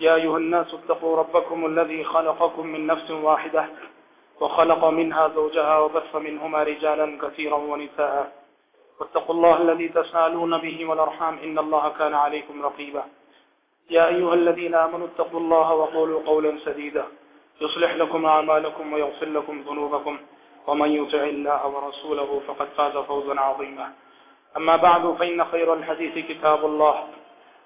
يا أيها الناس اتقوا ربكم الذي خلقكم من نفس واحدة وخلق منها زوجها وبث منهما رجالا كثيرا ونساء. واتقوا الله الذي تسالون به والأرحام إن الله كان عليكم رقيبا. يا أيها الذين آمنوا اتقوا الله وقولوا قولا سديدا. يصلح لكم أعمالكم ويغفر لكم ذنوبكم. ومن يطع الله ورسوله فقد فاز فوزا عظيما. أما بعد، فإن خير الحديث كتاب الله.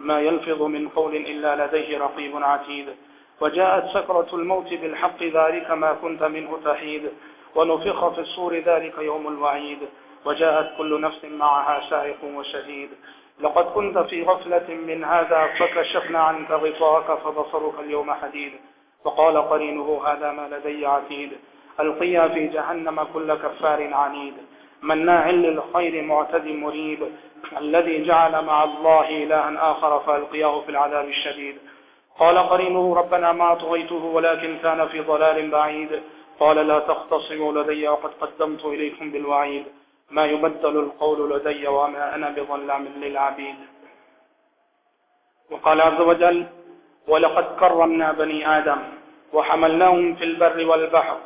ما يلفظ من قول إلا لديه رقيب عتيد. وجاءت سكرة الموت بالحق ذلك ما كنت منه تحيد. ونفخ في الصور ذلك يوم الوعيد. وجاءت كل نفس معها سائق وشهيد. لقد كنت في غفلة من هذا فكشفنا عنك غطاءك فبصرك اليوم حديد. وقال قرينه هذا ما لدي عتيد. القيا في جهنم كل كفار عنيد. مناع للخير معتد مريب الذي جعل مع الله إلها آخر فألقياه في العذاب الشديد. قال قرينه ربنا ما طغيته ولكن كان في ضلال بعيد. قال لا تختصموا لدي وقد قدمت إليكم بالوعيد. ما يبدل القول لدي وما أنا بظلام للعبيد. وقال عز وجل ولقد كرمنا بني آدم وحملناهم في البر والبحر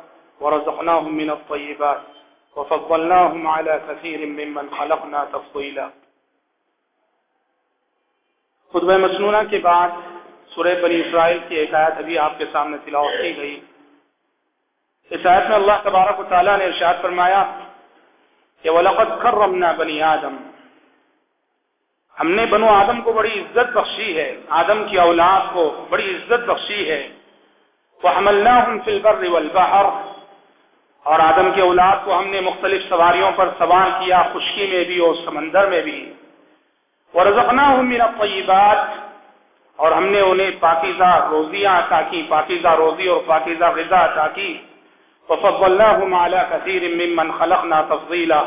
ورزقناهم من الطيبات. وفضلناهم على كثير ممن خلقنا تفضيلا. خطبہ مسنونہ کے بعد سورہ بنی اسرائیل کی ایک آیت ابھی آپ کے سامنے تلاوت کی گئی۔ اس آیت میں اللہ تبارک و تعالیٰ نے ارشاد فرمایا کہ وَلَقَدْ كَرَّمْنَا بَنِي آدم۔ ہم نے بنو آدم کو بڑی عزت بخشی ہے۔ آدم کی اولاد کو بڑی عزت بخشی ہے۔ وَحَمَلْنَاهُمْ فِي الْبَرِّ وَالْبَحَرِ۔ اور آدم کے اولاد کو ہم نے مختلف سواریوں پر سوار کیا، خشکی میں بھی اور سمندر میں بھی۔ ورزقناهم من الطیبات اور ہم نے انہیں پاکیزہ روزیاں عطا کی، پاکیزہ روزی اور پاکیزہ غذا عطا کی۔ وفضلناهم على كثير ممن خلقنا تفضيلا۔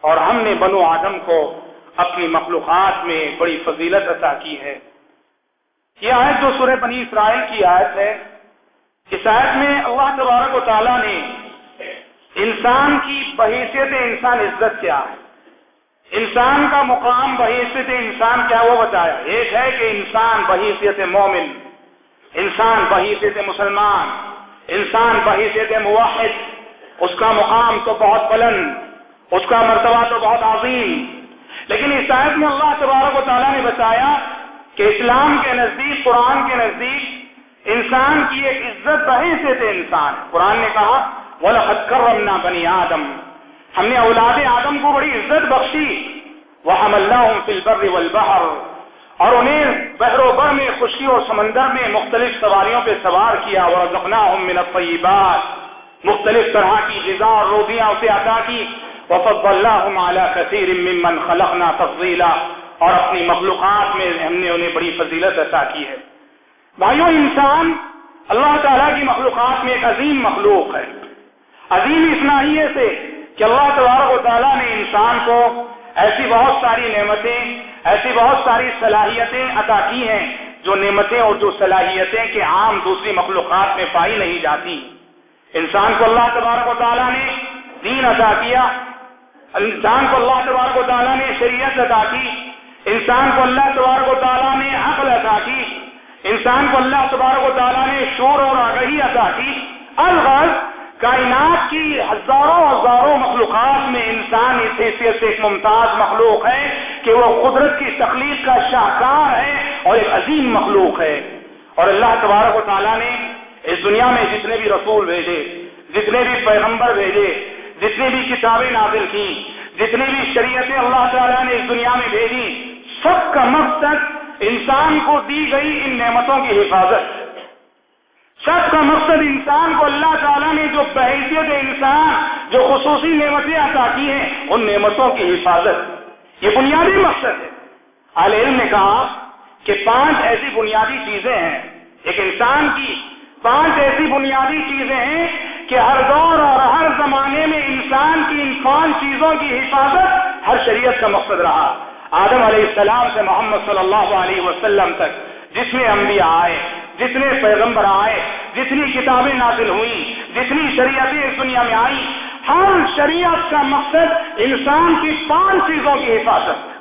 اور ہم نے بنو آدم کو اپنی مخلوقات میں بڑی فضیلت عطا کی ہے۔ یہ آیت جو سورہ بنی اسرائیل کی آیت ہے، اس آیت میں اللہ تبارک و تعالی نے انسان کی بحیثیت انسان عزت کیا ہے۔ انسان کا مقام، بحیثیت انسان کیا وہ بتایا۔ ایک ہے کہ انسان بحیثیت مومن، انسان بحیثیت مسلمان، انسان بحیثیت موحد۔ اس کا مقام تو بہت بلند، اس کا مرتبہ تو بہت عظیم۔ لیکن اس آیت میں اللہ تبارک و تعالیٰ نے بتایا کہ اسلام کے نزدیک، قرآن کے نزدیک انسان کی ایک عزت، بحیثیت انسان قرآن نے کہا وَلَقَدْ كَرَّمْنَا بَنِي آدم۔ ہم نے اولاد آدم کو بڑی عزت بخشی۔ وَحَمَلْنَاهُمْ فِي الْبَرِّ وَالْبَحَرِ۔ اور انہیں بحر و بر میں خشکی اور سمندر میں مختلف سواریوں پہ سوار کیا۔ وَرَزَقْنَاهُمْ مِنَ الطَّيِّبَاتِ۔ مختلف طرح کی غذا اور روزیاں اسے عطا کی۔ وَفَضَّلْنَاهُمْ عَلَى كَثِيرٍ مِّمَّنْ خَلَقْنَا تَفْضِيلًا۔ اور اپنی مخلوقات میں ہم نے انہیں بڑی فضیلت عطا کی ہے۔ بھائیو، انسان اللہ تعالیٰ کی مخلوقات میں ایک عظیم مخلوق ہے۔ عظیم اس ناحیے سے کہ اللہ تبارک و تعالیٰ نے انسان کو ایسی بہت ساری نعمتیں، ایسی بہت ساری صلاحیتیں عطا کی ہیں جو نعمتیں اور جو صلاحیتیں کہ عام دوسری مخلوقات میں پائی نہیں جاتی۔ انسان کو اللہ تبارک و تعالیٰ نے دین عطا کیا، انسان کو اللہ تبارک و تعالیٰ نے شریعت عطا کی، انسان کو اللہ تبارک و تعالیٰ نے عقل عطا کی، انسان کو اللہ تبارک و تعالیٰ نے شور اور آگہی عطا کی۔ الغرض کائنات کی ہزاروں ہزاروں مخلوقات میں انسان اس حیثیت سے ایک ممتاز مخلوق ہے کہ وہ قدرت کی تخلیق کا شاہکار ہے اور ایک عظیم مخلوق ہے۔ اور اللہ تبارک و تعالیٰ نے اس دنیا میں جتنے بھی رسول بھیجے، جتنے بھی پیغمبر بھیجے، جتنی بھی کتابیں نازل کی جتنی بھی شریعتیں اللہ تعالیٰ نے اس دنیا میں بھیجی سب کا مقصد انسان کو دی گئی ان نعمتوں کی حفاظت۔ سب کا مقصد انسان کو اللہ تعالیٰ نے جو بحیثیت انسان، جو خصوصی نعمتیں عطا کی ہیں، ان نعمتوں کی حفاظت۔ یہ بنیادی مقصد ہے۔ علم نے کہا کہ پانچ ایسی بنیادی چیزیں ہیں۔ ایک انسان کی پانچ ایسی بنیادی چیزیں ہیں کہ ہر دور اور ہر زمانے میں انسان کی ان پانچ چیزوں کی حفاظت ہر شریعت کا مقصد رہا۔ آدم علیہ السلام سے محمد صلی اللہ علیہ وسلم تک جتنے انبیاء آئے۔ جتنے پیغمبر آئے، جتنی کتابیں نازل ہوئیں، جتنی شریعتیں اس دنیا میں آئیں، ہر شریعت کا مقصد انسان کی پانچ چیزوں کی حفاظت۔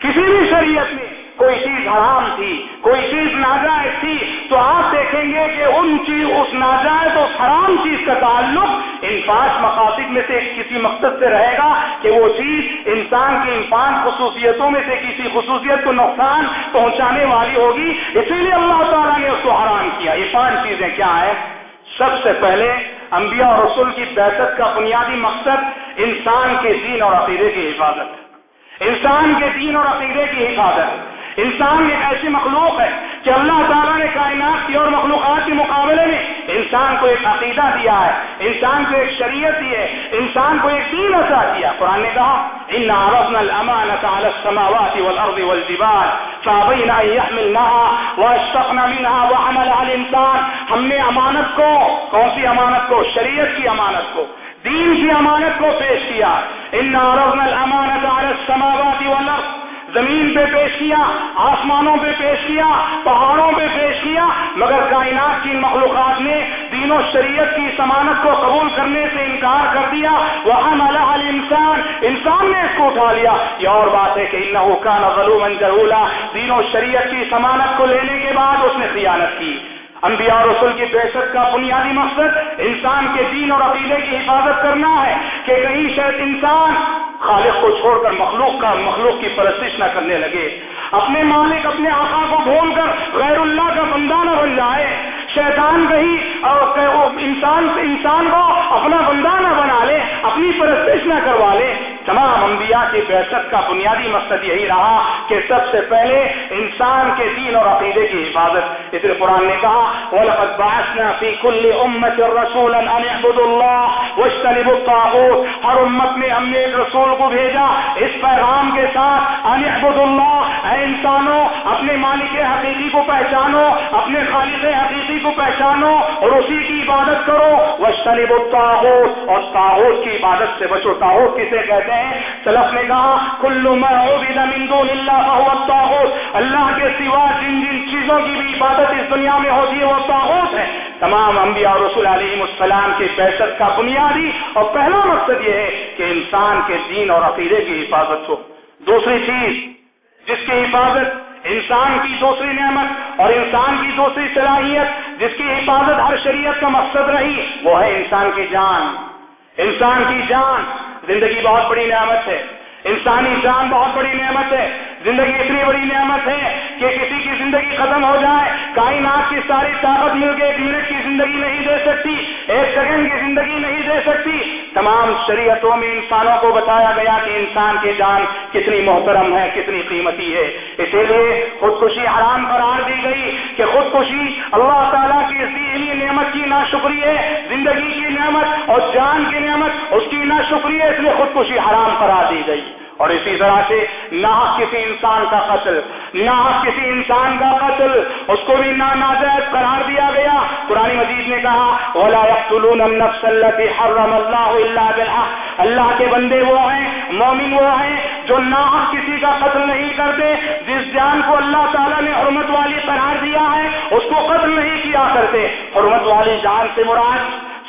کسی بھی شریعت میں کوئی چیز حرام تھی، کوئی چیز ناجائز تھی، تو آپ دیکھیں گے کہ ان چیز، اس ناجائز اور حرام چیز کا تعلق ان پانچ مقاصد میں سے کسی مقصد سے رہے گا کہ وہ چیز انسان کی ان پانچ خصوصیتوں میں سے کسی خصوصیت کو نقصان پہنچانے والی ہوگی۔ اسی لیے اللہ تعالیٰ نے اس کو حرام کیا۔ یہ پانچ چیزیں کیا ہیں؟ سب سے پہلے انبیاء اور رسول کی بحثت کا بنیادی مقصد انسان کے دین اور عقیدے کی حفاظت۔ انسان کے دین اور عقیدے کی حفاظت۔ انسان ایک ایسی مخلوق ہے کہ اللہ تعالیٰ نے کائنات کی اور مخلوقات کے مقابلے میں انسان کو ایک عقیدہ دیا ہے، انسان کو ایک شریعت دی ہے، انسان کو ایک دین عطا کیا۔ قرآن نے کہا ان عرضنا الامانة على السماوات والارض والجبال فابين ان يحملنها واشفقنا منها وحملها الانسان ہم نے امانت کو، کون سی امانت کو؟ شریعت کی امانت کو، دین کی امانت کو پیش کیا۔ ان عرضنا الامانة على السماوات والارض زمین پہ پیش کیا، آسمانوں پہ پیش کیا، پہاڑوں پہ پیش کیا، مگر کائنات کی مخلوقات نے دین و شریعت کی سمانت کو قبول کرنے سے انکار کر دیا۔ وہ انسان انسان نے اس کو اٹھا لیا۔ یہ اور بات ہے کہ ان کا نغلو منظرولا دین و شریعت کی سمانت کو لینے کے بعد اس نے خیانت کی۔ انبیاء اور رسول کی بحثت کا بنیادی مقصد انسان کے دین اور عقیدے کی حفاظت کرنا ہے کہ کہیں شاید انسان خالق کو چھوڑ کر مخلوق کا مخلوق کی پرستش نہ کرنے لگے۔ اپنے مالک، اپنے آقا کو بھول کر غیر اللہ کا بندہ نہ بن جائے۔ شیطان کہیں اور انسان انسان کو اپنا بندہ نہ بنا لے، اپنی پرستش نہ کروا لے۔ تمام انبیاء کی بحثت کا بنیادی مقصد یہی رہا کہ سب سے پہلے انسان کے دین اور عقیدے کی حفاظت۔ اس لیے قرآن نے کہا، وَلَقَدْ بَعَثْنَا فِي كُلِّ أُمَّةٍ رَسُولًا أَنِ اعْبُدُوا اللَّهَ وَاجْتَنِبُوا الطَّاغُوتَ۔ ہر امت میں ہم نے ایک رسول کو بھیجا۔ اس پیغام کے ساتھ ان اعبدوا اللہ اے انسانوں، اپنے مالک حقیقی کو پہچانو، اپنے خالق حقیقی کو پہچانو اور اسی کی عبادت کرو۔ وَاجْتَنِبُوا الطَّاغُوتَ۔ اور طاغوت کی عبادت سے بچو۔ طاغوت کسے کہتے ہیں؟ ہیں سلف نے کہا، کلو میں من دون اللہ فهو الطاغوت۔ اللہ کے سوا جن جن چیزوں کی بھی عبادت اس دنیا میں ہوتی ہے وہ طاغوت ہے۔ تمام انبیاء اور رسول علیہ السلام کی بحثت کا بنیادی اور پہلا مقصد یہ ہے کہ انسان کے دین اور عقیدے کی حفاظت ہو۔ دوسری چیز، جس کی حفاظت انسان کی دوسری نعمت اور انسان کی دوسری صلاحیت، جس کی حفاظت ہر شریعت کا مقصد رہی، وہ ہے انسان کی جان۔ انسان کی جان۔ زندگی بہت بڑی نعمت ہے۔ انسانی جان بہت بڑی نعمت ہے۔ زندگی اتنی بڑی نعمت ہے کہ کسی کی زندگی ختم ہو جائے، کائنات کی ساری طاقت مل کے ایک منٹ کی زندگی نہیں دے سکتی، ایک سیکنڈ کی زندگی نہیں دے سکتی۔ تمام شریعتوں میں انسانوں کو بتایا گیا کہ انسان کی جان کتنی محترم ہے، کتنی قیمتی ہے۔ اسی لیے خودکشی حرام قرار دی گئی کہ خودکشی اللہ تعالیٰ کی اس نعمت کی نا ہے، زندگی کی نعمت اور جان کی نعمت، اس کی نا ہے، اس لیے خودکشی حرام قرار دی گئی۔ اور اسی طرح سے نہ کسی انسان کا قتل، نہ کسی انسان کا قتل۔ اس کو بھی ناجائز قرار دیا گیا۔ پرانی مجید نے کہا النفس التي حرم الله الا بالحق۔ اللہ کے بندے وہ ہیں، مومن وہ ہیں جو نہ کسی کا قتل نہیں کرتے، جس جان کو اللہ تعالیٰ نے حرمت والی قرار دیا ہے، اس کو قتل نہیں کیا کرتے۔ حرمت والی جان سے مراد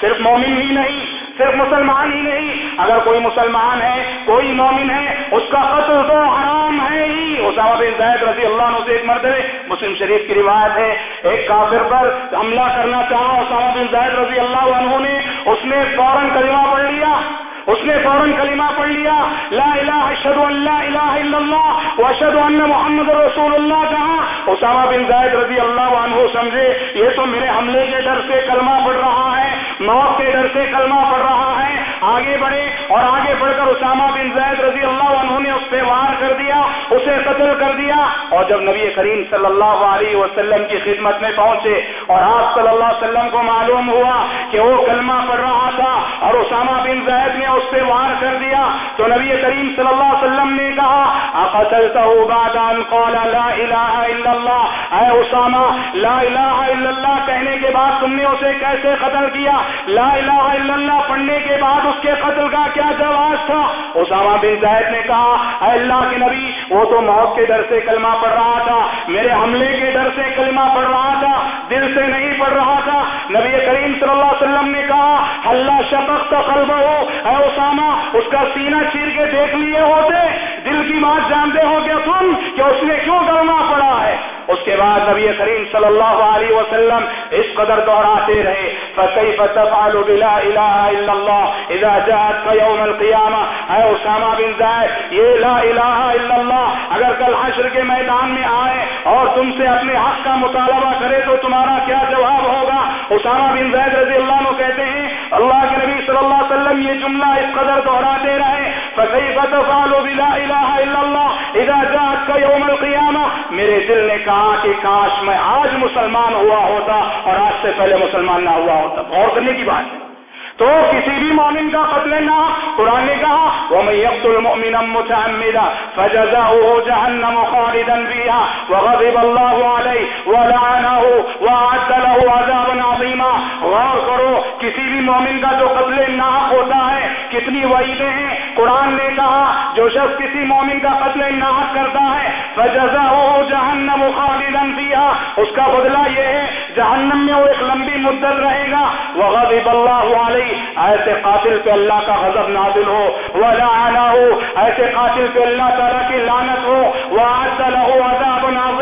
صرف مومن ہی نہیں صرف مسلمان ہی نہیں، اگر کوئی مسلمان ہے، کوئی مومن ہے، اس کا قتل تو حرام ہے ہی۔ اسامہ بن زید رضی اللہ عنہ سے ایک مرد ہے مسلم شریف کی روایت ہے، ایک کافر پر حملہ کرنا چاہا، اسامہ بن زید رضی اللہ عنہ نے، اس نے فوراً کلمہ پڑھ لیا۔ اس نے فوراً کلمہ پڑھ لیا، لا الہ اشہد اللہ الہ الا اللہ و ان محمد رسول اللہ کہا، اسامہ بن زید رضی اللہ عنہ سمجھے، یہ تو میرے حملے کے ڈر سے کلمہ پڑھ رہا ہے، موت کے ڈر سے کلمہ پڑھ رہا ہے آگے بڑھے اور آگے بڑھ کر اسامہ بن زید رضی اللہ عنہ نے اس پہ وار کر دیا، اسے قتل کر دیا اور جب نبی کریم صلی اللہ علیہ وسلم کی خدمت میں پہنچے اور آپ صلی اللہ علیہ وسلم کو معلوم ہوا کہ وہ کلمہ پڑھ رہا تھا اور اسامہ بن زید نے اس پہ وار کر دیا، تو نبی کریم صلی اللہ علیہ وسلم نے کہا اقتلته بعد ان قال لا الہ الا اللہ؟ اے اسامہ، لا الہ الا اللہ کہنے کے بعد تم نے اسے کیسے قتل کیا؟ لا الہ الا اللہ پڑھنے کے بعد اس کے قتل کا کیا جواز تھا؟ اسامہ بن زید نے کہا، اے اللہ کے نبی، وہ تو موت کے ڈر سے کلمہ پڑھ رہا تھا، میرے حملے کے ڈر سے کلمہ پڑھ رہا تھا، دل سے نہیں پڑھ رہا تھا۔ نبی کریم صلی اللہ علیہ وسلم نے کہا، اللہ شفق تو قلب ہو، اے اسامہ، اس کا سینہ چیر کے دیکھ لیے ہوتے، دل کی بات جانتے ہو گیا تم کہ اس نے کیوں کلمہ پڑا ہے؟ اس کے بعد نبی کریم صلی اللہ علیہ وسلم اس قدر دہراتے رہے، فكيف تفعل بلا الہ الا اللہ اذا جاءت يوم القیامہ اے اسامہ بن زید، یہ لا الہ الا اللہ اگر کل حشر کے میدان میں آئے اور تم سے اپنے حق کا مطالبہ کرے تو تمہارا کیا جواب ہوگا؟ اسامہ بن زید رضی اللہ عنہ کہتے ہیں، اللہ کے نبی صلی اللہ علیہ وسلم یہ جملہ اس قدر دہراتے رہے فكيف بلا الہ الا اللہ اذا جاءت يوم القیامہ میرے دل نے کہا کہ کاش میں آج مسلمان ہوا ہوتا اور آج سے پہلے مسلمان نہ ہوا ہوتا۔ غور کرنے کی بات ہے۔ تو کسی بھی مومن کا قتل نہ قرآن نے کہا، ومن يقتل مؤمنا متعمدا فجزاؤه جهنم خالدا فيها وغضب الله عليه ولعنه واعد له عذابا عظيما۔ غور کرو، کسی بھی مومن کا جو قتل ناحق ہوتا ہے، کتنی وعیدیں ہیں؟ قرآن نے کہا، جو شخص کسی مومن کا قتل ناحق کرتا ہے، فجزاؤه جهنم خالدا فيها۔ اس کا بدلہ یہ ہے، جہنم میں وہ ایک لمبی مدت رہے گا۔ وغضب الله عليه۔ ایسے قاتل پہ اللہ کا غضب نازل ہو۔ وہ ہو ایسے قاتل پہ اللہ تعالیٰ کی لانت ہو۔ وہ عذاب عظیمہ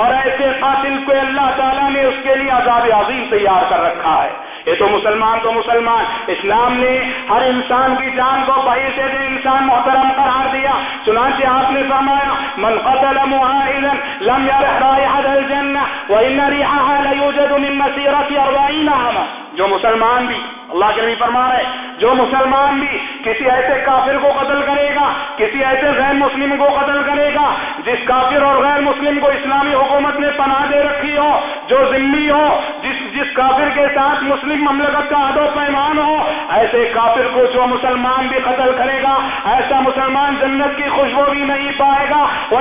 اور ایسے قاتل پہ اللہ تعالیٰ نے اس کے لیے عذاب عظیم تیار کر رکھا ہے۔ یہ تو مسلمان تو مسلمان، اسلام نے ہر انسان کی جان کو بہی سے دے انسان محترم قرار دیا۔ چنانچہ آپ نے فرمایا، من قتل معاہدا لم يرح رائحة الجنة وإن ريحها ليوجد من مسيرة أربعين عاما. جو مسلمان بھی اللہ کے نبی فرما رہے جو مسلمان بھی کسی ایسے کافر کو قتل کرے گا، کسی ایسے غیر مسلم کو قتل کرے گا، جس کافر اور غیر مسلم کو اسلامی حکومت نے پناہ دے رکھی ہو، جو ذمہ ہو، جس جس کافر کے ساتھ مسلم مملکت کا ادو پیمان ہو، ایسے کافر کو جو مسلمان بھی قتل کرے گا، ایسا مسلمان جنت کی خوشبو بھی نہیں پائے گا۔ وہ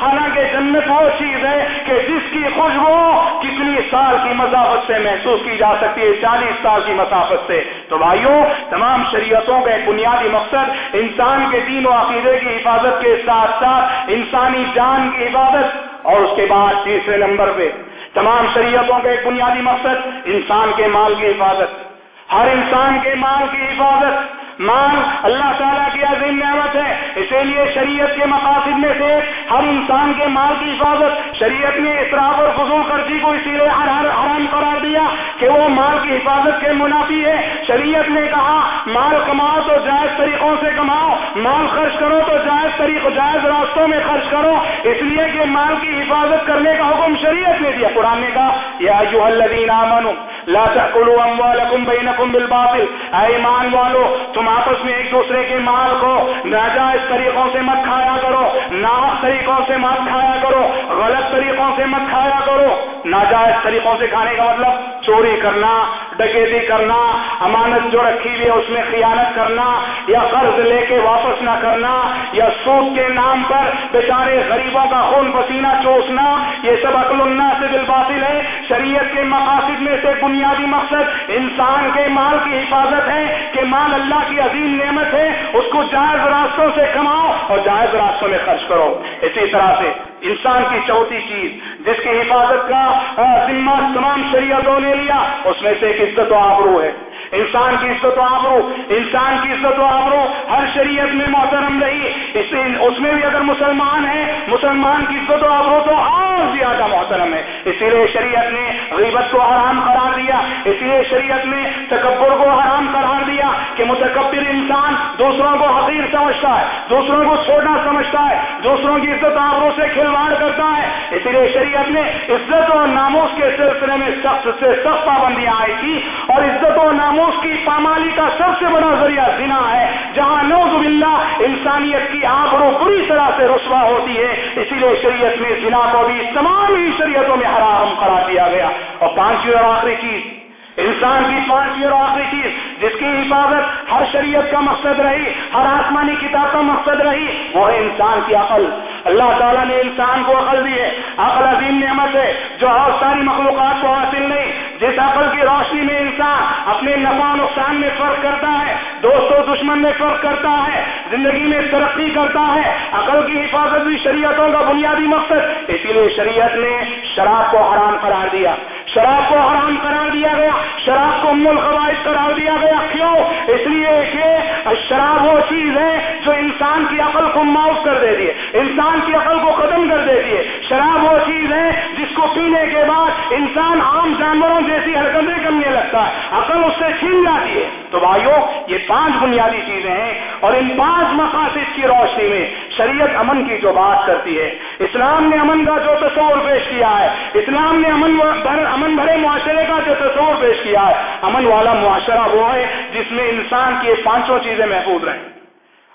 حالانکہ جنت وہ چیز ہے کہ جس کی خوشبو کتنی سال کی مسافت سے محسوس کی جا سکتی ہے، چالیس سال کی مسافت سے۔ تو بھائیوں تمام شریعتوں کا ایک بنیادی مقصد انسان کے دین و عقیدے کی حفاظت کے ساتھ ساتھ انسانی جان کی حفاظت اور اس کے بعد تیسرے نمبر پہ۔ تمام شریعتوں کا ایک بنیادی مقصد انسان کے مال کی حفاظت۔ ہر انسان کے مال کی حفاظت۔ مال اللہ تعالیٰ کی عظیم نعمت ہے۔ اسی لیے شریعت کے مقاصد میں سے ہر انسان کے مال کی حفاظت۔ شریعت نے اطراف اور فضول خرچی کو اسی لیے حرام قرار دیا کہ وہ مال کی حفاظت کے منافی ہے۔ شریعت نے کہا، مال کماؤ تو جائز طریقوں سے کماؤ، مال خرچ کرو تو جائز طریق، جائز راستوں میں خرچ کرو۔ اس لیے کہ مال کی حفاظت کرنے کا حکم شریعت نے دیا۔ قرآن نے کہا، یا جو الذین آمنوا لا تأکلوا اموالکم بینکم بالباطل. اے ایمان والو، تم آپس میں ایک دوسرے کے مال کو ناجائز طریقوں سے مت کھایا کرو، ناحق طریقوں سے مت کھایا کرو، غلط طریقوں سے مت کھایا کرو۔ ناجائز طریقوں سے کھانے کا مطلب چوری کرنا، ڈکیتی کرنا، امانت جو رکھی ہوئی ہے اس میں خیانت کرنا، یا قرض لے کے واپس نہ کرنا، یا سود کے نام پر بیچارے غریبوں کا خون پسینہ چوسنا، یہ سب عقل اللہ سے بالباطل ہے۔ شریعت کے مقاصد میں سے بنیادی مقصد انسان کے مال کی حفاظت ہے، کہ مال اللہ کی عظیم نعمت ہے، اس کو جائز راستوں سے کماؤ اور جائز راستوں میں خرچ کرو۔ اسی طرح سے انسان کی چوتھی چیز، جس کی حفاظت کا ذمہ تمام شریعتوں نے لیا، اس میں سے ایک عزت و آبرو ہے۔ انسان کی عزت و آبرو انسان کی عزت و آبرو ہر شریعت میں محترم رہی، اس میں بھی اگر مسلمان ہے مسلمان کی عزت و آبرو تو اور زیادہ محترم ہے۔ اسی لیے شریعت نے غیبت کو حرام قرار دیا، اسی لیے شریعت نے تکبر کو حرام قرار دیا کہ متکبر انسان دوسروں کو حقیر سمجھتا ہے، دوسروں کو چھوٹا سمجھتا ہے، دوسروں کی عزت آبروں سے کھلواڑ کرتا ہے۔ اسی لیے شریعت نے عزت و ناموس کے سلسلے میں سخت سے سخت پابندیاں آئی تھی۔ اور عزت و ناموس کی پامالی کا سب سے بڑا ذریعہ زنا ہے۔ جہاں نوز باللہ انسانیت کی آبرو بری طرح سے رسوا ہوتی ہے، اسی لیے شریعت میں زنا کو بھی تمام ہی شریعتوں میں حرام قرار دیا گیا۔ اور پانچویں اور آخری چیز، انسان کی پانچویں اور آخری چیز جس کی حفاظت ہر شریعت کا مقصد رہی، ہر آسمانی کتاب کا مقصد رہی وہ ہے انسان کی عقل۔ اللہ تعالیٰ نے انسان کو عقل دی ہے، عقل عظیم نعمت ہے، جو اور ساری مخلوقات کو حاصل نہیں، جس عقل کی روشنی میں انسان اپنے نفع نقصان میں فرق کرتا ہے، دوست و دشمن میں فرق کرتا ہے، زندگی میں ترقی کرتا ہے۔ عقل کی حفاظت بھی شریعتوں کا بنیادی مقصد اسی لیے شریعت نے شراب کو حرام قرار دیا۔ شراب کو حرام قرار دیا گیا، شراب کو مل قواعد قرار دیا گیا۔ کیوں؟ اس لیے کہ شراب وہ چیز ہے کی کو معاف کر دیتی ہے انسان کی عقل کو ختم کر دیتی ہے شراب وہ چیز ہے جس کو پینے کے بعد انسان عام جانوروں جیسی حرکتیں کرنے لگتا ہے۔ عقل اس سے چھین جاتی ہے۔ تو بھائیوں یہ پانچ بنیادی چیزیں ہیں اور ان پانچ مقاصد کی روشنی میں شریعت امن کی جو بات کرتی ہے۔ اسلام نے امن کا جو تصور پیش کیا ہے، اسلام نے امن بھر، امن بھرے معاشرے کا جو تصور پیش کیا ہے، امن والا معاشرہ وہ ہے جس میں انسان کی پانچوں چیزیں محفوظ رہیں۔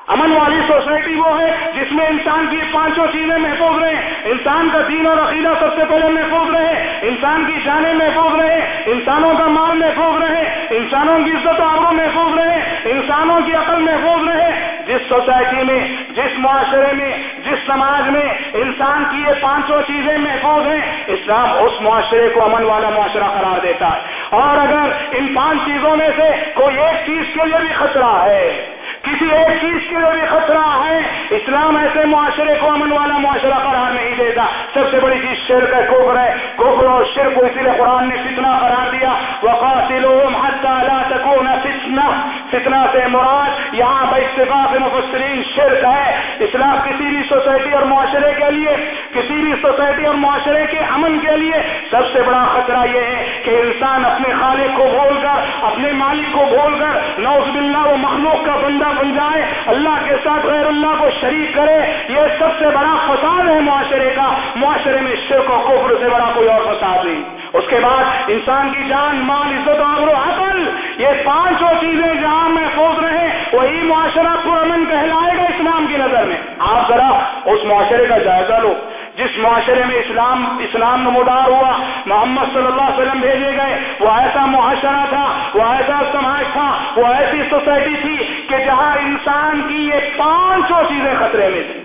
امن والی سوسائٹی وہ ہے جس میں انسان کی پانچوں چیزیں محفوظ رہیں، انسان کا دین اور عقیدہ سب سے پہلے محفوظ رہے، انسان کی جانیں محفوظ رہے انسانوں کا مال محفوظ رہے، انسانوں کی عزت و آبرو محفوظ رہے، انسانوں کی عقل محفوظ رہے۔ جس سوسائٹی میں، جس معاشرے میں، جس سماج میں انسان کی یہ پانچوں چیزیں محفوظ ہیں، اسلام اس معاشرے کو امن والا معاشرہ قرار دیتا ہے۔ اور اگر ان پانچ چیزوں میں سے کوئی ایک چیز کے لیے بھی خطرہ ہے کسی ایک چیز کے لیے بھی خطرہ ہے، اسلام ایسے معاشرے کو امن والا معاشرہ قرار نہیں دیتا۔ سب سے بڑی چیز شرک ہے کوفر ہے۔ کوفر اور شرک کو اسی لیے قرآن نے فتنہ قرار دیا۔ وقاتلهم حتى لا تكون فتنہ فتنہ سے مراد یہاں بھائی اتفاق مفسرین شرک ہے۔ اسلام کسی بھی سوسائٹی اور معاشرے کے لیے، کسی بھی سوسائٹی اور معاشرے کے امن کے لیے سب سے بڑا خطرہ یہ ہے کہ انسان اپنے خالق کو بھول کر، اپنے مالک کو بھول کر نوز باللہ، وہ مخلوق کا بندہ بن جائے، اللہ کے ساتھ غیر اللہ کو شریک کرے، یہ سب سے بڑا فساد ہے معاشرے کا۔ معاشرے میں شرک و کفر سے بڑا کوئی اور فساد نہیں۔ اس کے بعد انسان کی جان، مال، عزت و عقل، یہ پانچوں چیزیں جہاں محفوظ رہے وہی معاشرہ پرامن کہلائے گا اسلام کی نظر میں۔ آپ ذرا اس معاشرے کا جائزہ لو۔ جس معاشرے میں اسلام اسلام نمودار ہوا، محمد صلی اللہ علیہ وسلم بھیجے گئے، وہ ایسا معاشرہ تھا، وہ ایسا سماج تھا، وہ ایسی سوسائٹی تھی کہ جہاں انسان کی یہ پانچوں چیزیں خطرے میں تھیں۔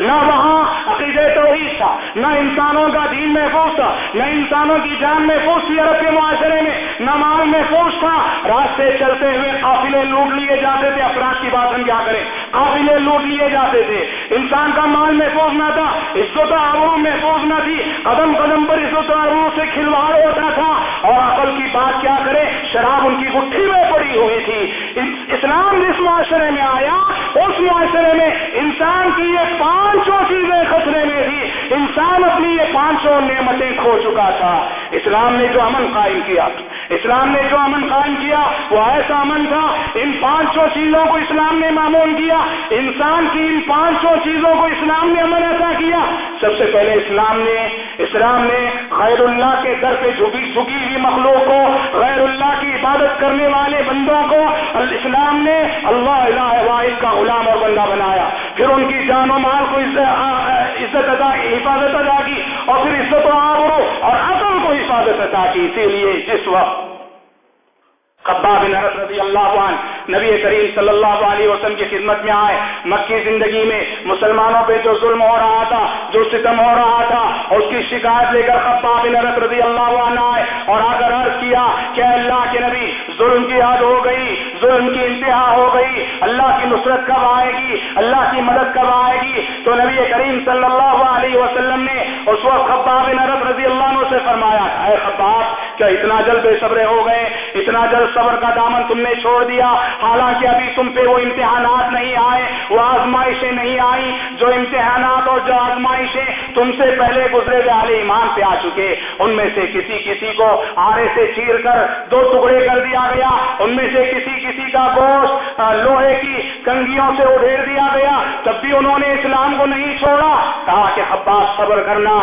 نہ وہاں عقید توحید تھا، نہ انسانوں کا دین محفوظ تھا، نہ انسانوں کی جان محفوظ تھی عرب کے معاشرے میں، نہ مال محفوظ تھا۔ راستے چلتے ہوئے قافلے لوٹ لیے جاتے تھے، افراد کی بات ہم کیا کریں؟ قافلے لوٹ لیے جاتے تھے۔ انسان کا مال محفوظ نہ تھا، عزت آبرو محفوظ نہ تھی۔ قدم قدم پر عزت آبرو سے کھلواڑ ہوتا تھا۔ اور عقل کی بات کیا کرے شراب ان کی گٹھی میں پڑی ہوئی تھی۔ اسلام جس معاشرے میں آیا، اس معاشرے میں انسان کی یہ پانچ پانچوں چیزیں خطرے میں تھی انسان اپنی یہ پانچوں نعمتیں کھو چکا تھا۔ اسلام نے جو امن قائم کیا۔ اسلام نے جو امن قائم کیا، وہ ایسا امن تھا، ان پانچوں چیزوں کو اسلام نے معمول کیا، انسان کی ان پانچوں چیزوں کو اسلام نے امن ایسا کیا۔ سب سے پہلے اسلام نے اسلام نے غیر اللہ کے در پہ جھکی جھکی ہوئی مخلوق کو، غیر اللہ کی عبادت کرنے والے بندوں کو، اسلام نے اللہ الہ واحد کا غلام اور بندہ بنایا۔ پھر ان کی جان و مال کو عزت ادا حفاظت ادا کی، اور پھر عزت و آبرو اور عقل کو حفاظت ادا کی، اسی لیے جس وقت خباب بن حرت رضی اللہ عنہ نبی کریم صلی اللہ علیہ وسلم کی خدمت میں آئے، مکی زندگی میں مسلمانوں پہ جو ظلم ہو رہا تھا، جو ستم ہو رہا تھا، اس کی شکایت لے کر خباب بن حرت رضی اللہ عنہ آئے اور آ کر عرض کیا کہ اللہ کے نبی ظلم کی حد ہو گئی، ظلم کی نصرت کب آئے گی؟ اللہ کی مدد کب آئے گی؟ تو نبی کریم صلی اللہ علیہ وسلم نے اس وقت خباب نرب رضی اللہ عنہ سے فرمایا، اے خباب کیا اتنا جلد بے صبرے ہو گئے؟ اتنا جلد صبر کا دامن تم نے چھوڑ دیا۔ حالانکہ ابھی تم پہ وہ امتحانات نہیں آئے، وہ آزمائشیں نہیں آئی جو امتحانات اور جو آزمائشیں تم سے پہلے گزرے ہوئے ایمان پہ آ چکے، ان میں سے کسی کسی کو آرے سے چیر کر دو ٹکڑے کر دیا گیا۔ ان میں سے کسی کسی کا گوشت لوہے کی کنگیوں سے ادھیڑ دیا گیا۔ تب بھی انہوں نے اسلام کو نہیں چھوڑا، کہا کہ حباس صبر کرنا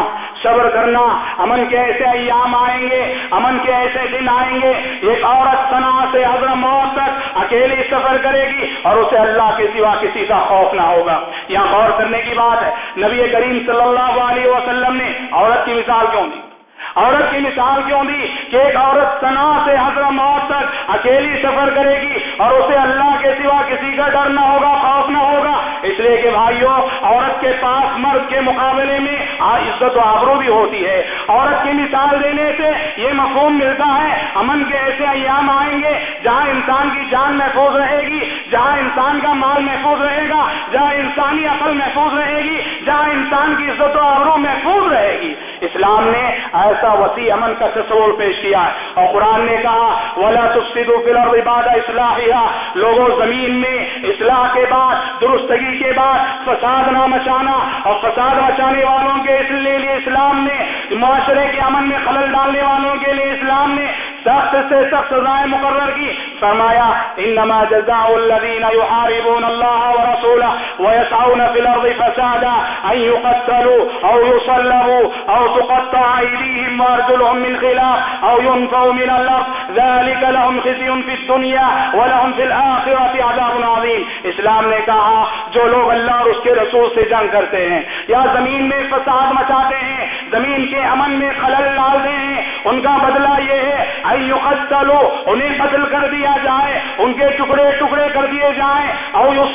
صبر کرنا، امن کے ایسے ایام آئیں گے، امن کے ایسے دن آئیں گے، ایک عورت سنا سے حضر موت تک اکیلی سفر کرے گی اور اسے اللہ کے سوا کسی کا خوف نہ ہوگا۔ یہاں غور کرنے کی بات ہے، نبی کریم صلی اللہ علیہ وسلم نے عورت کی مثال کیوں دی؟ عورت کی مثال کیوں دی کہ ایک عورت سنا سے حضر موت تک اکیلی سفر کرے گی اور اسے اللہ کے سوا کسی کا ڈر نہ ہوگا، خوف نہ ہوگا۔ اس لیے کہ بھائیوں عورت کے پاس مرد کے مقابلے میں عزت و آبرو بھی ہوتی ہے۔ عورت کی مثال دینے سے یہ مفہوم ملتا ہے، امن کے ایسے ایام آئیں گے جہاں انسان کی جان محفوظ رہے گی، جہاں انسان کا مال محفوظ رہے گا، جہاں انسانی عقل محفوظ رہے گی، جہاں انسان کی عزت و آبرو محفوظ رہے گی۔ اسلام نے ایسا وسیع امن کا تصور پیش کیا ہے۔ اور قرآن نے کہا، ولا تفسدوا في الارض بعد اصلاحها لوگوں زمین میں اصلاح کے بعد، درستگی کے بعد فساد نہ مچانا۔ اور فساد مچانے والوں کے اس لیے اسلام نے، معاشرے کے امن میں خلل ڈالنے والوں کے لیے اسلام نے سخت سے سخت سزائیں مقرر کی۔ فرمایا، انما جزاء الذين يحاربون الله ورسوله ويسعون في الارض فسادا ان يقتلوا او يصلبوا او تقطع ايديهم وارجلهم من خلاف او ينفوا من الارض۔ ذلك لهم خزي في الدنيا ولهم في الاخره عذاب عظيم اسلام نے کہا، جو لوگ اللہ اور اس کے رسول سے جنگ کرتے ہیں، یا زمین میں فساد مچاتے ہیں، زمین کے امن میں خلل ڈالتے ہیں، ان کا بدلہ یہ ہے قتلو انہیں قتل کر دیا جائے، ان کے ٹکڑے ٹکڑے کر دیے جائیں، او یو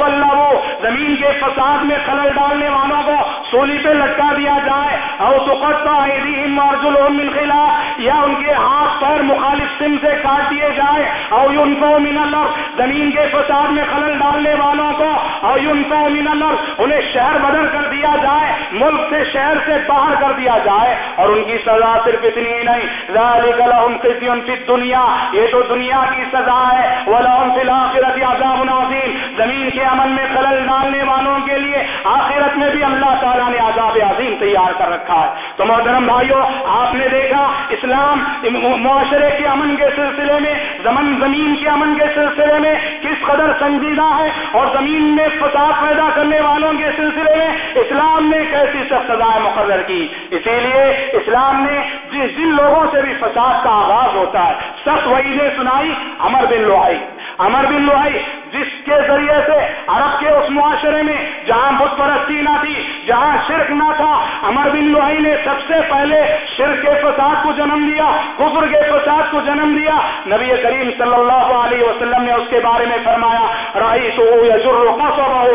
زمین کے فساد میں خلل ڈالنے والوں کو سولی پہ لٹکا دیا جائے، او تو من خلاف، یا ان کے ہاتھ پیر مخالف سم سے کاٹ دیے جائے، او یونفو من اللہ زمین کے فساد میں خلل ڈالنے والوں کو، او یونفو من اللہ انہیں شہر بدل کر دیا جائے، ملک سے شہر سے باہر کر دیا جائے، اور ان کی سزا صرف اتنی ہی نہیں، ذالک لهم خزي فی دنیا یہ تو دنیا کی سزا ہے وَلَهُمْ فِي الْآخِرَةِ عَذَابٌ عَظِيمٌ زمین کے عمل میں خلل ڈالنے والوں کے لیے، آخرت میں بھی اللہ تعالیٰ نے عذاب عظیم تیار کر رکھا ہے۔ تو محترم بھائیوں آپ نے دیکھا اسلام معاشرے کے امن کے سلسلے میں، زمن زمین کے امن کے سلسلے میں کس قدر سنجیدہ ہے اور زمین میں فساد پیدا کرنے والوں کے سلسلے میں اسلام نے کیسی سخت سزائیں مقرر کی۔ اسی لیے اسلام نے جس جن لوگوں سے بھی فساد کا آغاز ہوتا ہے، سخت وعیدیں سنائی امر بن لوہائی امر بن لوہائی جس کے ذریعے سے عرب کے اس معاشرے میں جہاں بت پرستی نہ تھی، جہاں شرک امر بن لوہائی نے سب سے پہلے شرک کے فساد کو جنم دیا کفر کے فساد کو جنم دیا نبی کریم صلی اللہ علیہ وسلم نے اس کے بارے میں فرمایا رائی تو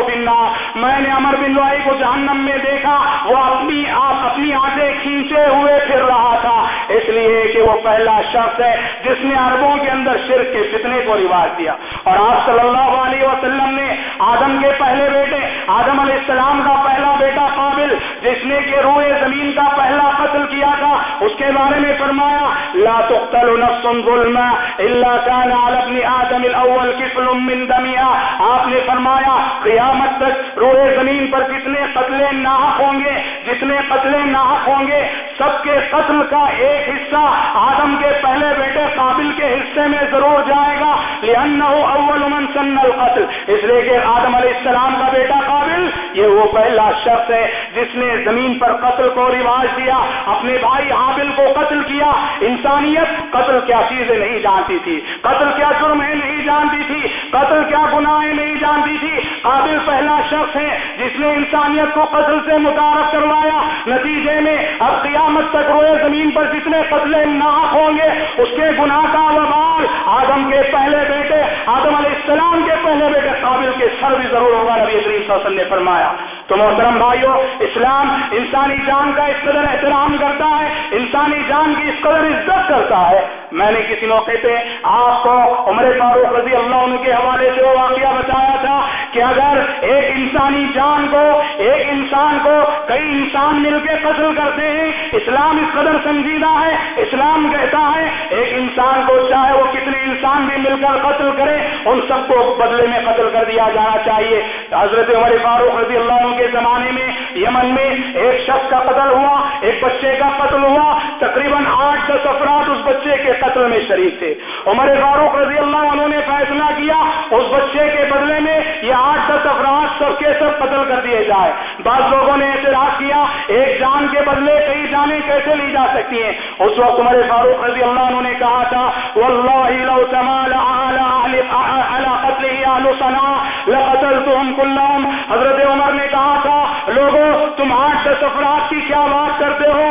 بننا میں نے امر بن لوہائی کو جہنم میں دیکھا، وہ اپنی آپ اپنی آنکھیں کھینچے ہوئے پھر رہا تھا۔ اس لیے کہ وہ پہلا شخص ہے جس نے عربوں کے اندر شرک کے فتنے کو رواج دیا۔ اور آپ صلی اللہ علیہ وسلم نے آدم کے پہلے بیٹے، آدم علیہ السلام کا پہلا بیٹا قابل، جس نے کہ روئے زمین کا پہلا قتل کیا تھا، اس کے بارے میں فرمایا، لا تقتل نفس ظلم الا كان على ابن ادم الاول كفل من دمها آپ نے فرمایا، قیامت تک روئے زمین پر کتنے قتل ناحق ہوں گے، جتنے قتل ناحق ہوں گے، سب کے قتل کا ایک حصہ آدم کے پہلے بیٹے قابل کے حصے میں ضرور جائے گا۔ لأنه اول من سن القتل۔ اس لیے کہ آدم علیہ السلام کا بیٹا قابل، یہ وہ پہلا شخص ہے جس نے زمین پر پر قتل کو رواج دیا، اپنے بھائی حابل کو قتل کیا۔ انسانیت قتل کیا چیزیں نہیں جانتی تھی، قتل کیا جرم ہے نہیں جانتی تھی، قتل کیا گناہیں نہیں جانتی تھی۔ قابل پہلا شخص ہے جس نے انسانیت کو قتل سے متعارف کروایا۔ نتیجے میں اب قیامت تک روئے زمین پر جتنے قتل ناک ہوں گے، اس کے گناہ کا وبال آدم کے پہلے بیٹے، آدم علیہ السلام کے پہلے بیٹے قابل کے سر بھی ضرور ہوگا، نبی کریم صلی اللہ علیہ وسلم نے فرمایا۔ تو محترم بھائیو، اسلام انسانی جان کا اس قدر احترام کرتا ہے، انسانی جان کی اس قدر عزت کرتا ہے میں نے کسی موقع پہ آپ کو عمر فاروق رضی اللہ عنہ کے حوالے سے وہ واقعہ بتایا تھا کہ اگر ایک انسانی جان کو، ایک انسان کو کئی انسان مل کے قتل کرتے ہیں، اسلام اس قدر سنجیدہ ہے، اسلام کہتا ہے ایک انسان کو چاہے وہ کتنے انسان بھی مل کر قتل کرے، ان سب کو بدلے میں قتل کر دیا جانا چاہیے۔ حضرت عمر فاروق رضی اللہ عنہ کے زمانے میں یمن میں ایک شخص کا قتل ہوا، ایک بچے کا قتل ہوا، تقریباً آٹھ دس افراد اس بچے کے قتل میں شریک تھے۔ عمر فاروق رضی اللہ عنہ نے فیصلہ کیا، اس بچے کے بدلے میں یہ آٹھ دس افراد سب کے سب قتل کر دیے جائے بعض لوگوں نے اعتراض کیا، ایک جان کے بدلے کئی جانیں کیسے لی جا سکتی ہیں؟ اس وقت عمر فاروق رضی اللہ عنہ نے کہا تھا، واللہ لو تمال على قتله اهل صنعاء لقتلتهم كلهم حضرت عمر نے کہا تھا، لوگوں، تم آٹھ دس افراد کی کیا بات کرتے ہو؟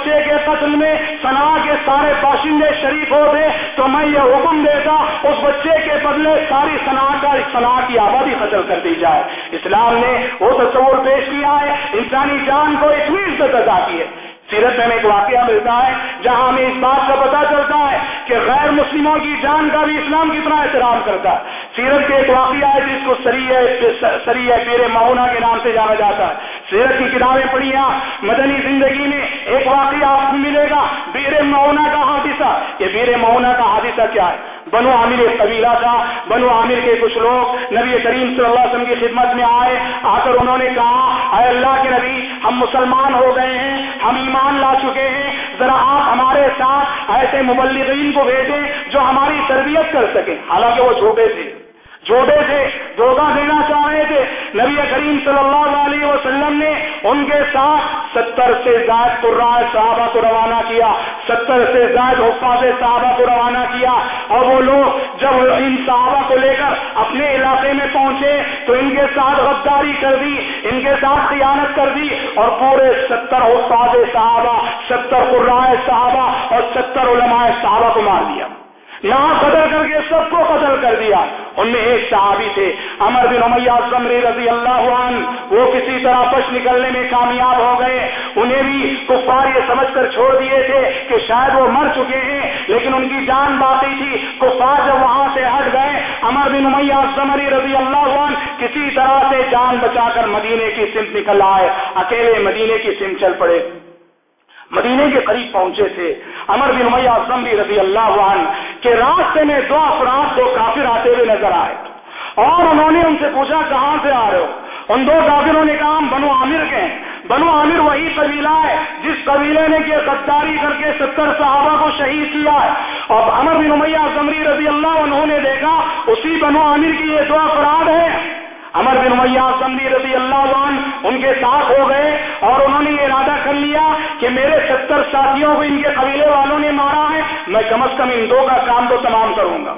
بچے کے قتل میں سنا کے سارے باشندے شریف ہوتے تو میں یہ حکم دیتا، اس بچے کے بدلے ساری سنا کا سنا کی آبادی قتل کر دی جائے۔ اسلام نے وہ تصور پیش کیا ہے، انسانی جان کو اتنی عزت ادا کی ہے۔ سیرت میں ایک واقعہ ملتا ہے، جہاں ہمیں اس بات کا پتا چلتا ہے کہ غیر مسلموں کی جان کا بھی اسلام کتنا احترام کرتا ہے۔ سیرت کے ایک واقعہ ہے، جس کو سری ہے سری ہے پیر معاونہ کے نام سے جانا جاتا ہے۔ سیرت کی کتابیں پڑھی مدنی زندگی میں ایک واقعہ آپ کو ملے گا۔ بیر معاونہ کا حادثہ۔ یہ بیر معاونہ کا حادثہ کیا ہے؟ بنو عامر ایک قبیلہ تھا۔ بنو عامر کے کچھ لوگ نبی کریم صلی اللہ علیہ وسلم کی خدمت میں آئے۔ آ کر انہوں نے کہا، اے اللہ کے نبی، ہم مسلمان ہو گئے ہیں۔ ہم ایمان لا چکے ہیں۔ ذرا آپ ہمارے ساتھ ایسے مبلغین کو بھیجیں جو ہماری تربیت کر سکیں۔ حالانکہ وہ چھوٹے تھے۔ چھوٹے تھے دھوکہ دینا چاہ رہے تھے۔ نبی کریم صلی اللہ علیہ وسلم نے ان کے ساتھ ستر سے زائد قرائے صحابہ کو روانہ کیا۔ ستر سے زائد حفاظ صحابہ کو روانہ کیا۔ اور وہ لوگ جب ان صحابہ کو لے کر اپنے علاقے میں پہنچے تو ان کے ساتھ غداری کر دی، ان کے ساتھ خیانت کر دی اور پورے ستر حفاظ صحابہ، ستر قرائے صحابہ اور ستر علماء صحابہ کو مار دیا۔ یہاں قدر کر کے سب کو قتل کر دیا۔ ان میں ایک صحابی تھے امر بن امیہ زمری رضی اللہ عنہ، وہ کسی طرح پش نکلنے میں کامیاب ہو گئے۔ انہیں بھی کفار یہ سمجھ کر چھوڑ دیے تھے کہ شاید وہ مر چکے ہیں، لیکن ان کی جان باقی تھی۔ کفار جب وہاں سے ہٹ گئے امر بن امیہ زمری رضی اللہ عنہ کسی طرح سے جان بچا کر مدینے کی سمت نکل آئے۔ اکیلے مدینے کی سمت چل پڑے۔ مدینے کے قریب پہنچے تھے۔ امر بن میاں بھی رضی اللہ عنہ کے راستے میں دو افراد، دو کافر آتے ہوئے نظر آئے۔ اور انہوں نے ان سے پوچھا، کہاں سے آ رہے ہو؟ ان دو کافروں نے کہا، ہم بنو عامر کے بنو عامر وہی قبیلہ ہے جس قبیلے نے کہ غداری کر کے ستر صحابہ کو شہید کیا ہے۔ اور امر بن میاں زمری رضی اللہ انہوں نے دیکھا، اسی بنو عامر کی یہ دو افراد ہیں۔ امر بن میاں سمدی رضی اللہ عنہ ان کے ساتھ ہو گئے اور انہوں نے یہ ارادہ کر لیا کہ میرے ستر ساتھیوں کو ان کے قبیلے والوں نے مارا ہے، میں کم از کم ان دو کا کام تو تمام کروں گا۔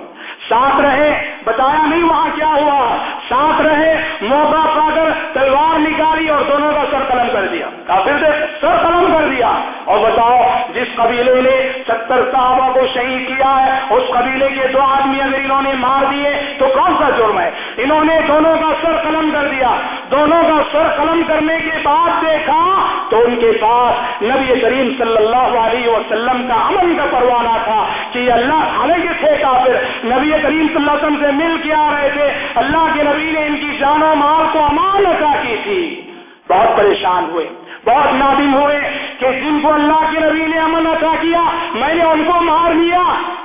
ساتھ رہے، بتایا نہیں وہاں کیا ہوا، ساتھ رہے، موقع پا کر تلوار نکالی اور دونوں کا سر قلم کر دیا۔ کافر سے سر قلم کر دیا۔ اور بتاؤ، جس قبیلے نے ستر صحابہ کو شہید کیا ہے، اس قبیلے کے دو آدمی اگر انہوں نے مار دیے، تو کون سا جرم ہے؟ انہوں نے دونوں کا سر قلم کر دیا۔ دونوں کا سر قلم کرنے کے بعد دیکھا تو ان کے پاس نبی کریم صلی اللہ علیہ وسلم کا امن کا پروانہ تھا کہ اللہ حالانکہ تھے کافر۔ نبی نبی کریم صلی اللہ علیہ وسلم سے مل کے آ رہے تھے۔ اللہ کے نبی نے ان کی جان و مال کو امان عطا کی تھی۔ بہت پریشان ہوئے، بہت نادم ہوئے کہ جن کو اللہ کے نبی نے امن عطا کیا، میں نے ان کو مار دیا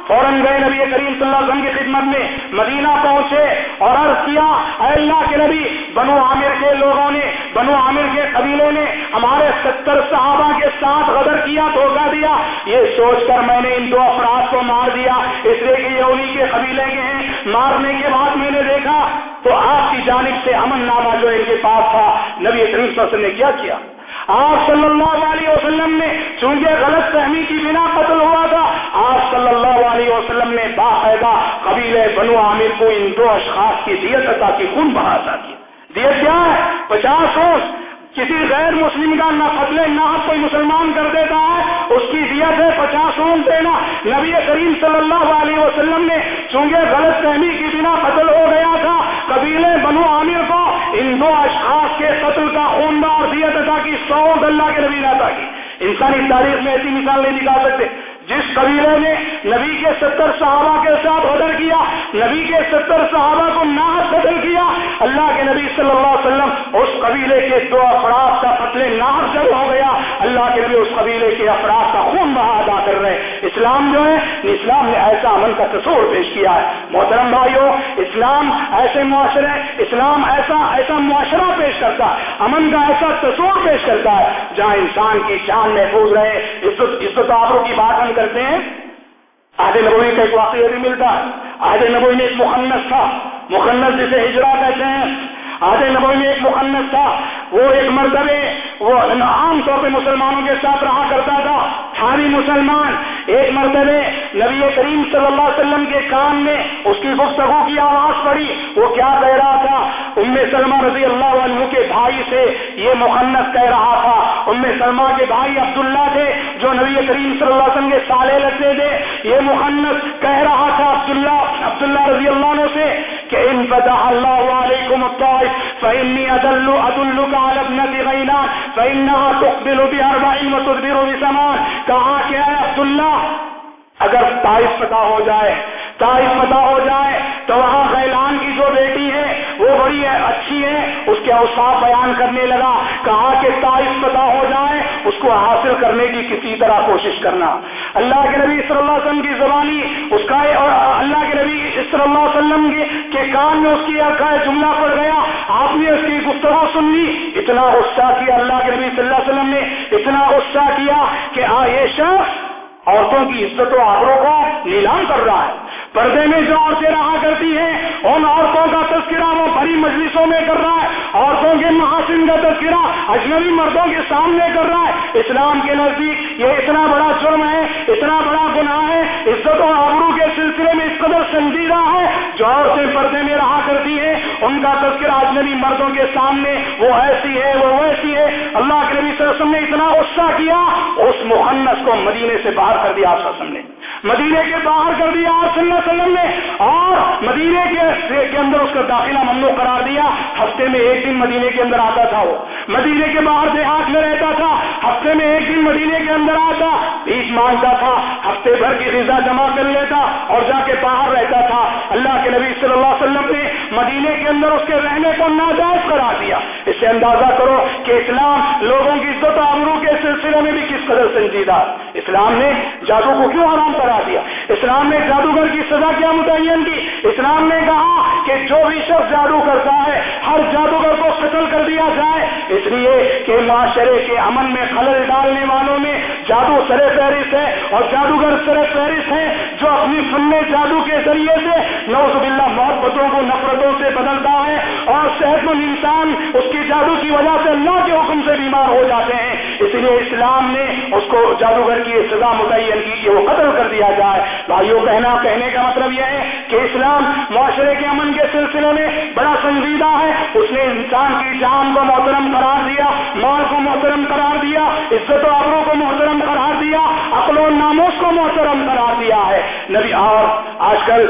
فوراً گئے نبی کریم صلی اللہ علیہ وسلم کی خدمت میں، مدینہ پہنچے اور عرض کیا، اے اللہ کے نبی، بنو عامر کے لوگوں نے بنو عامر کے قبیلے نے ہمارے ستر صحابہ کے ساتھ غدر کیا، دھوکہ دیا۔ یہ سوچ کر میں نے ان دو افراد کو مار دیا۔ اس لیے کہ یہ انہیں کے قبیلے کے ہیں۔ مارنے کے بعد میں نے دیکھا تو آپ کی جانب سے امن نامہ جو ان کے پاس تھا، نبی کریم صلی اللہ علیہ وسلم نے کیا کیا؟ آپ صلی اللہ علیہ وسلم نے چونکہ غلط فہمی کی بنا قتل ہوا تھا، آپ صلی اللہ علیہ وسلم نے باقاعدہ قبیل بنو عامر کو ان دو اشخاص کی دیت عطا کی خون بہا عطا کی دیت کیا ہے۔ پچاس روز کسی غیر مسلم کا نہ قتل، نہ کوئی مسلمان کر دیتا ہے، اس کی دیت ہے پچاس اون دینا۔ نبی کریم صلی اللہ علیہ وسلم نے چونکہ غلط فہمی کی بنا قتل ہو گیا تھا، قبیلے بنو عامر کو ان دو اشخاص کے قتل کا اور دیت ادا کی سو اللہ کے نبی ادا کی انسانی تاریخ میں ایسی مثال نہیں دکھا سکتے۔ جس قبیلے نے نبی کے ستر صحابہ کے ساتھ بدل کیا، نبی کے ستر صحابہ کو ناز بدل کیا، اللہ کے نبی صلی اللہ علیہ وسلم اس قبیلے کے دو افراد کا قتل ناز جب ہو گیا، اللہ کے نبی اس قبیلے کے افراد کا خون بہا ادا کر رہے ہیں اسلام جو ہے، اسلام نے ایسا امن کا تصور پیش کیا ہے۔ محترم بھائیوں اسلام ایسے معاشرے، اسلام ایسا ایسا معاشرہ پیش کرتا ہے، امن کا ایسا تصور پیش کرتا ہے، جہاں انسان کی جان محفوظ رہے۔ عزت آبروں کی بات ہم کرتے ہیں۔ آج نبوی کا ایک واقعہ بھی ملتا ہے۔ آج نبوی میں ایک مخنص تھا۔ مخنص جسے ہجرا کہتے ہیں۔ آج نبوی میں ایک مخنص تھا۔ وہ ایک مرتبے وہ عام طور پہ مسلمانوں کے ساتھ رہا کرتا تھا۔ ساری مسلمان۔ ایک مرتبہ نبی کریم صلی اللہ علیہ وسلم کے کام میں اس کی گفتگو کی آواز پڑی۔ وہ کیا کہہ رہا تھا؟ ام سلمہ رضی اللہ عنہ کے بھائی سے یہ مخنت کہہ رہا تھا۔ ام سلمہ کے بھائی عبداللہ تھے جو نبی کریم صلی اللہ علیہ وسلم کے سالے لگتے تھے۔ یہ مخنت کہہ رہا تھا عبداللہ عبداللہ رضی اللہ عنہ سے کہ ان فتح اللہ علیکم الطائف فإني أدل أدلك على ابنة غيلان فإنها تقبل بأربع وتدبر بثمان۔ کہا کہ اے عبداللہ اگر طائف پتہ ہو جائے، طائف پتہ ہو جائے، تو وہاں غیلان کی جو بیٹی ہے، وہ بڑی ہے، اچھی ہے، اس کے اوساف بیان کرنے لگا، کہا کہ طائف پتہ ہو جائے، اس کو حاصل کرنے کی کسی طرح کوشش کرنا۔ اللہ کے نبی صلی اللہ علیہ وسلم کی زبانی اس کا اور اللہ کے نبی صلی اللہ علیہ وسلم کے کان میں اس کی جملہ پڑ گیا۔ آپ نے اس کی گفتگو سن لی۔ اتنا غصہ کیا اللہ کے نبی صلی اللہ علیہ وسلم نے، اتنا غصہ کیا کہ آ، یہ شخص عورتوں کی عزت و آبروں کو نیلام کر رہا ہے۔ پردے میں جو عورتیں رہا کرتی ہیں، ان عورتوں کا تذکرہ وہ بڑی مجلسوں میں کر رہا ہے۔ عورتوں کے محاسن کا تذکرہ اجنبی مردوں کے سامنے کر رہا ہے۔ اسلام کے نزدیک یہ اتنا بڑا جرم ہے، اتنا بڑا گناہ ہے، عزت و آبرو کے سلسلے میں اس قدر سنجیدہ ہے۔ جو عورتیں پردے میں رہا کرتی ہیں، ان کا تذکرہ اجنبی مردوں کے سامنے وہ ایسی ہے، وہ ویسی ہے۔ اللہ کے نبی صلی اللہ علیہ وسلم نے اتنا غصہ کیا، اس محنت کو مدینے سے باہر کر دیا آپ نے۔ مدینے کے باہر کر دیا آپ صلی اللہ علیہ وسلم نے، اور مدینے کے کے اندر اس کا داخلہ ممنوع قرار دیا۔ ہفتے میں ایک دن مدینے کے اندر آتا تھا وہ۔ مدینے کے باہر دیہات میں رہتا تھا۔ ہفتے میں ایک دن مدینے کے اندر آتا۔ بیچ مانگتا تھا۔ ہفتے بھر کی غذا جمع کر لیتا اور جا کے باہر رہتا تھا۔ اللہ کے نبی صلی اللہ علیہ وسلم نے مدینے کے اندر اس کے رہنے کو ناجائز قرار دیا۔ اس سے اندازہ کرو کہ اسلام لوگوں کی عزت آبرو کے سلسلے میں بھی کس قدر سنجیدہ۔ اسلام نے جادو کو کیوں آرام کرا؟ دیا۔ اسلام نے جادوگر کی سزا کیا متعین کی؟ اسلام نے کہا کہ جو بھی شخص جادو کرتا ہے، ہر جادوگر کو قتل کر دیا جائے۔ اس لیے کہ معاشرے کے امن میں خلل ڈالنے والوں میں جادو سر فہرست ہے اور جادوگر سر فہرست ہے جو اپنی فن جادو کے ذریعے سے نوز باللہ محبتوں کو، نفرتوں سے بدلتا ہے اور صحت مند انسان اس کی جادو کی وجہ سے اللہ کے حکم سے بیمار ہو جاتے ہیں۔ اس لیے اسلام نے اس کو جادوگر کی سزا متعین کی کہ وہ قتل کر دیا جائے۔ بھائیوں، کہنا، کہنے کا مطلب یہ ہے کہ اسلام معاشرے کے امن کے سلسلے میں بڑا سنجیدہ ہے۔ اس نے انسان کی جان کو محترم قرار دیا، مال کو محترم قرار دیا، عزت و آبروں کو محترم قرار دیا، عقل و ناموس کو محترم قرار دیا ہے۔ نبی، اور آج کل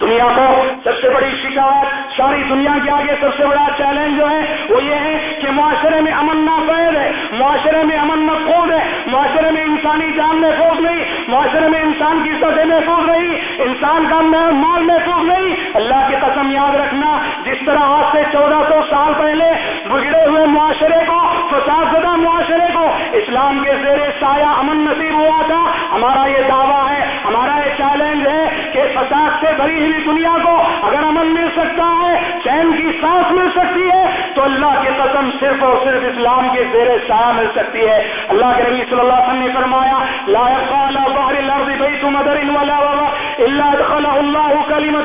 دنیا کو سب سے بڑی شکایت، ساری دنیا کے آگے سب سے بڑا چیلنج جو ہے، وہ یہ ہے کہ معاشرے میں امن ناپید ہے، معاشرے میں امن محفوظ ہے۔ معاشرے میں انسانی جان محفوظ نہیں، معاشرے میں انسان کی سطح محفوظ نہیں، انسان کا مال محفوظ نہیں۔ اللہ کی قسم یاد رکھنا، جس طرح آج سے چودہ سو سال پہلے بگڑے ہوئے معاشرے کو، فساد زدہ معاشرے کو، اسلام کے زیر سایہ امن نصیب ہوا تھا، ہمارا یہ دعویٰ ہے، ہمارا یہ چیلنج ہے کہ فساد سے بھری ہوئی دنیا کو اگر امن مل سکتا ہے، چین کی سانس مل سکتی ہے، تو اللہ کی قسم صرف اور صرف اسلام کے زیر سایہ مل سکتی ہے۔ اللہ کے نبی صلی اللہ علیہ وسلم نے فرمایا، لا يقال ظهر الارض بيت مدر ولا ولا الا دخله الله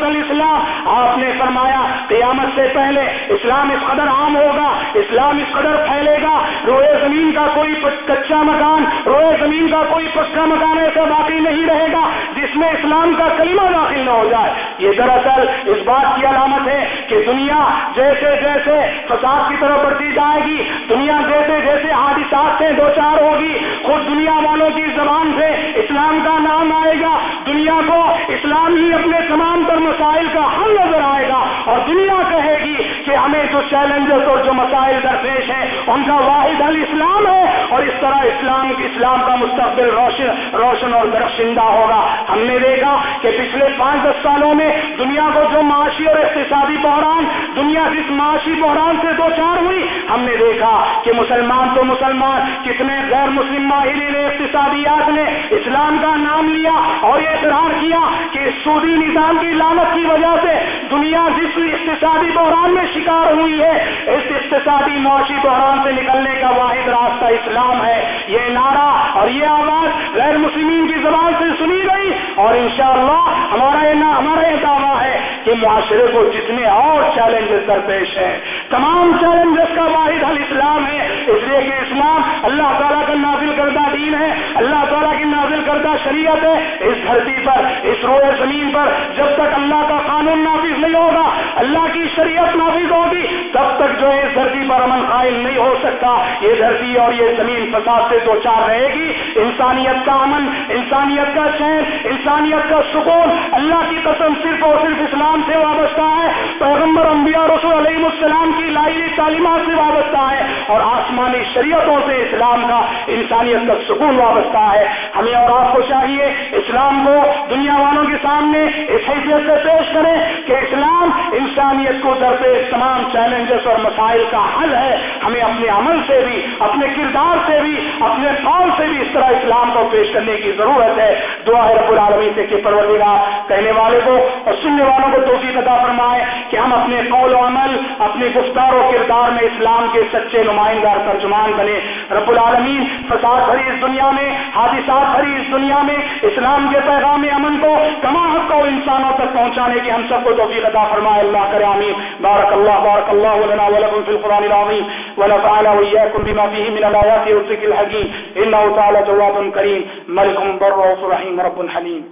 الاسلام آپ نے فرمایا، قیامت سے پہلے اسلام اس قدر عام ہوگا، اسلام اس قدر پھیلے گا، روئے زمین کا کوئی کچا مکان، روئے زمین کا کوئی پکا مکان ایسا باقی نہیں رہے گا جس میں اسلام کا کلمہ داخل نہ ہو جائے۔ یہ دراصل اس بات کی علامت ہے کہ دنیا جیسے جیسے فساد کی طرف بڑھتی جائے گی، دنیا جیسے جیسے حادثات سے دو چار ہوگی، خود دنیا والوں کی زبان سے اسلام کا نام آئے گا، دنیا کو اسلام ہی اپنے تمام تر مسائل کا حل نظر آئے گا اور دنیا کہے ہمیں جو چیلنجز اور جو مسائل درپیش ہیں، ان کا واحد حل اسلام ہے اور اس طرح اسلام اسلام کا مستقبل روشن روشن اور درخشندہ ہوگا۔ ہم نے دیکھا کہ پچھلے پانچ دس سالوں میں دنیا کو جو معاشی اور اقتصادی بحران، دنیا جس معاشی بحران سے دو چار ہوئی، ہم نے دیکھا کہ مسلمان تو مسلمان، کتنے غیر مسلم ماہرین اقتصادیات نے اسلام کا نام لیا اور یہ اقرار کیا کہ سودی نظام کی لانت کی وجہ سے دنیا جس اقتصادی بحران میں شکار ہوئی ہے، اس اقتصادی معاشی بحران سے نکلنے کا واحد راستہ اسلام ہے۔ یہ نعرہ اور یہ آواز غیر مسلم مسلمین کی زبان سے سنی گئی اور انشاءاللہ ہمارا یہ ہمارا یہ دعویٰ ہے کہ معاشرے کو جتنے اور چیلنجز درپیش ہیں، تمام چیلنجز کا واحد حل اسلام ہے۔ اس لیے کہ اسلام اللہ تعالیٰ کا نازل کردہ دین ہے، اللہ تعالیٰ کی نازل کردہ شریعت ہے۔ اس دھرتی پر، اس روئے زمین پر جب تک اللہ کا قانون نافذ نہیں ہوگا، اللہ کی شریعت نافذ ہوگی، تب تک جو ہے اس دھرتی پر امن قائم نہیں ہو سکتا، یہ دھرتی اور یہ زمین فساد سے دو چار رہے گی۔ انسانیت کا امن، انسانیت کا چین انسانیت کا سکون۔ اللہ کی قسم صرف اور صرف اسلام اسلام سے وابستہ ہے۔ پیغمبر، انبیاء، رسول علیہ السلام کی لائی تعلیمات سے وابستہ ہے۔ اور آسمانی شریعتوں سے اسلام کا، انسانیت کا سکون وابستہ ہے۔ ہمیں اور آپ کو چاہیے اسلام کو دنیا والوں کے سامنے اس حیثیت سے پیش کریں کہ اسلام انسانیت کو درپیش تمام چیلنجز اور مسائل کا حل ہے۔ ہمیں اپنے عمل سے بھی، اپنے کردار سے بھی، اپنے قول سے بھی اس طرح اسلام کو پیش کرنے کی ضرورت ہے۔ دعا ہے رب العالمین سے کہ پروردگار کہنے والے کو اور سننے والوں کو توفیق عطا فرمائے کہ ہم اپنے قول و عمل اپنے گفتار و کردار میں اسلام کے سچے نمائندہ ترجمان بنے۔ رب العالمین، فساد بھری اس دنیا میں، حادثات بھری اس دنیا میں، اسلام کے پیغام امن کو کما حق کو انسانوں تک پہنچانے کی ہم سب کو توفیق عطا فرمائے۔ اللہ کرے آمین۔ بارک اللہ بارک اللہ لنا ولکم فی القرآن العظیم۔ ونفعنا وإياكم بما فيه من الآيات والذكر الحكيم. إنه تعالى جواب كريم. ملك بر رحيم رب حليم.